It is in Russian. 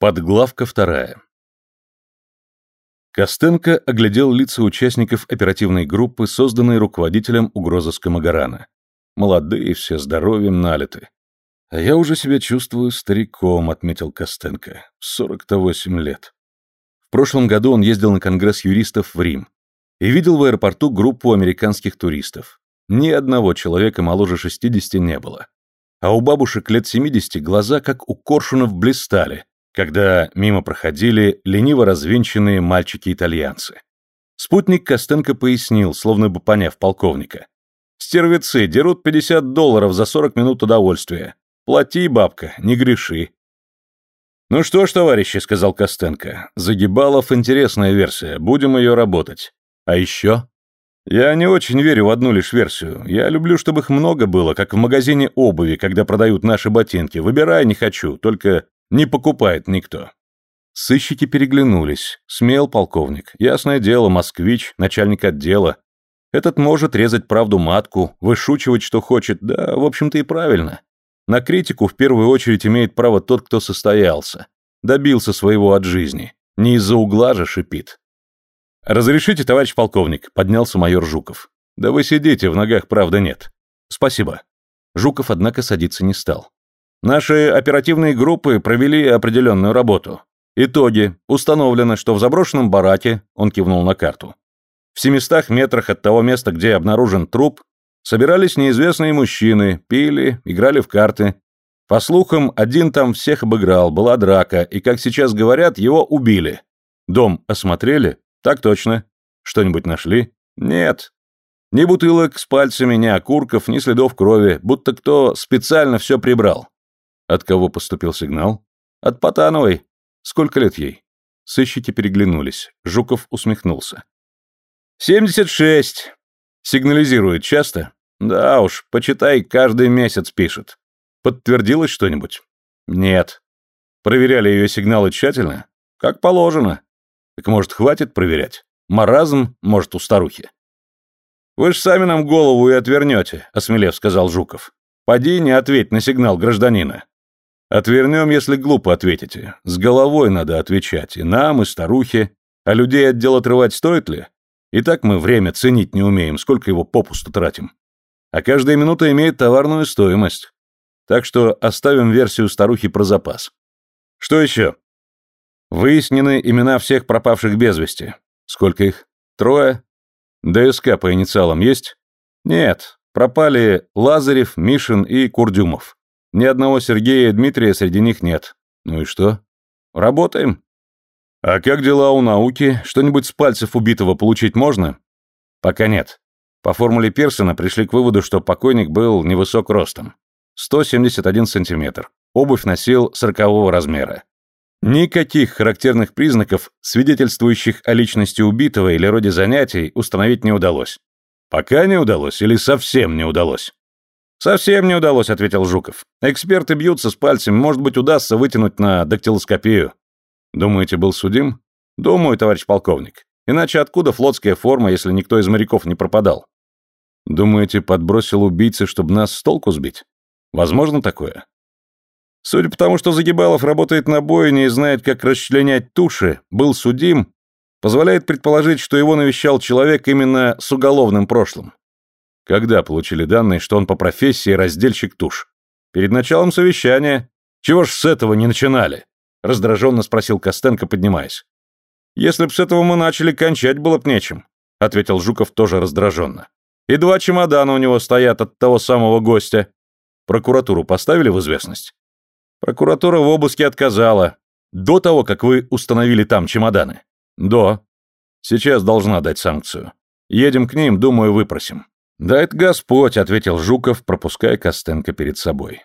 Подглавка вторая. Костенко оглядел лица участников оперативной группы, созданной руководителем угрозыска Магарана. Молодые, все здоровьем налиты. «А я уже себя чувствую стариком», — отметил Костенко. «Сорок-то восемь лет». В прошлом году он ездил на конгресс юристов в Рим и видел в аэропорту группу американских туристов. Ни одного человека моложе шестидесяти не было. А у бабушек лет семидесяти глаза, как у коршунов, блистали, когда мимо проходили лениво развинченные мальчики-итальянцы. Спутник Костенко пояснил, словно бы поняв полковника. «Стервецы дерут 50 долларов за 40 минут удовольствия. Плати, бабка, не греши». «Ну что ж, товарищи», — сказал Костенко, — «Загибалов интересная версия, будем ее работать. А еще?» «Я не очень верю в одну лишь версию. Я люблю, чтобы их много было, как в магазине обуви, когда продают наши ботинки. Выбирай не хочу, только не покупает никто. Сыщики переглянулись. Смел полковник. Ясное дело, москвич, начальник отдела. Этот может резать правду матку, вышучивать, что хочет. Да, в общем-то и правильно. На критику в первую очередь имеет право тот, кто состоялся. Добился своего от жизни. Не из-за угла же шипит. «Разрешите, товарищ полковник?» — поднялся майор Жуков. «Да вы сидите, в ногах правда нет». «Спасибо». Жуков, однако, садиться не стал. Наши оперативные группы провели определенную работу. Итоги. Установлено, что в заброшенном бараке, он кивнул на карту, в 700 метрах от того места, где обнаружен труп, собирались неизвестные мужчины, пили, играли в карты. По слухам, один там всех обыграл, была драка, и, как сейчас говорят, его убили. Дом осмотрели? Так точно. Что-нибудь нашли? Нет. Ни бутылок с пальцами, ни окурков, ни следов крови, будто кто специально все прибрал. От кого поступил сигнал? От Потановой. Сколько лет ей? Сыщики переглянулись. Жуков усмехнулся. «Семьдесят шесть. Сигнализирует часто? Да уж, почитай, каждый месяц пишет. Подтвердилось что-нибудь? Нет. Проверяли ее сигналы тщательно? Как положено. Так может, хватит проверять? Маразм, может, у старухи. Вы ж сами нам голову и отвернете, осмелев сказал Жуков. Поди не ответь на сигнал гражданина. Отвернем, если глупо ответите. С головой надо отвечать. И нам, и старухе. А людей отдел отрывать стоит ли? И так мы время ценить не умеем, сколько его попусту тратим. А каждая минута имеет товарную стоимость. Так что оставим версию старухи про запас. Что еще? Выяснены имена всех пропавших без вести. Сколько их? Трое? ДСК по инициалам есть? Нет. Пропали Лазарев, Мишин и Курдюмов. Ни одного Сергея и Дмитрия среди них нет. Ну и что? Работаем. А как дела у науки? Что-нибудь с пальцев убитого получить можно? Пока нет. По формуле Персона пришли к выводу, что покойник был невысок ростом. 171 сантиметр. Обувь носил 40 размера. Никаких характерных признаков, свидетельствующих о личности убитого или роде занятий, установить не удалось. Пока не удалось или совсем не удалось? «Совсем не удалось», — ответил Жуков. «Эксперты бьются с пальцами, может быть, удастся вытянуть на дактилоскопию». «Думаете, был судим?» «Думаю, товарищ полковник. Иначе откуда флотская форма, если никто из моряков не пропадал?» «Думаете, подбросил убийцы, чтобы нас с толку сбить? Возможно такое?» «Судя по тому, что Загибалов работает на бойне и знает, как расчленять туши, был судим, позволяет предположить, что его навещал человек именно с уголовным прошлым. Когда получили данные, что он по профессии раздельщик туш? Перед началом совещания. Чего ж с этого не начинали? Раздраженно спросил Костенко, поднимаясь. Если б с этого мы начали, кончать было б нечем, ответил Жуков тоже раздраженно. И два чемодана у него стоят от того самого гостя. Прокуратуру поставили в известность? Прокуратура в обыске отказала. До того, как вы установили там чемоданы? До. Сейчас должна дать санкцию. Едем к ним, думаю, выпросим. «Да это Господь», — ответил Жуков, пропуская Костенко перед собой.